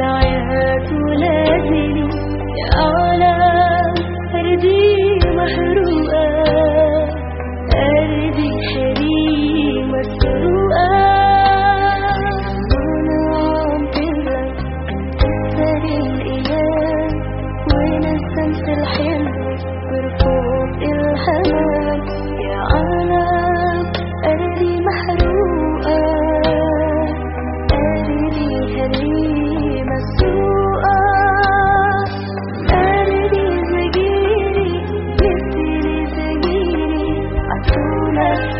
lời Christmas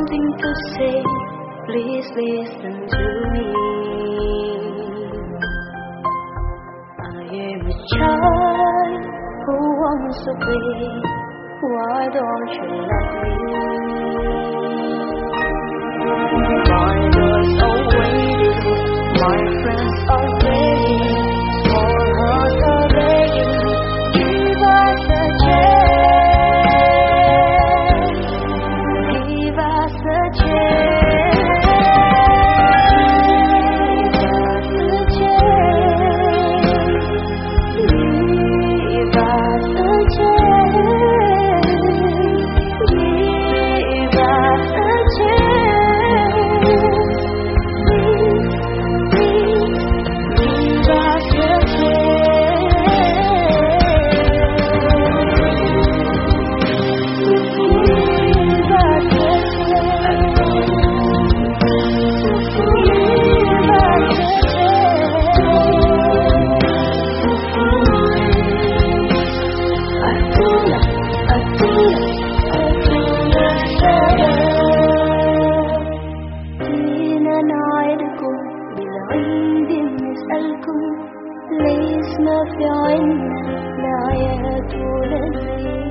something to say. Please listen to me. I am a child who wants to be. Why don't you love me? عندي بنسألكم ليش ما في عنا ولا ونسيم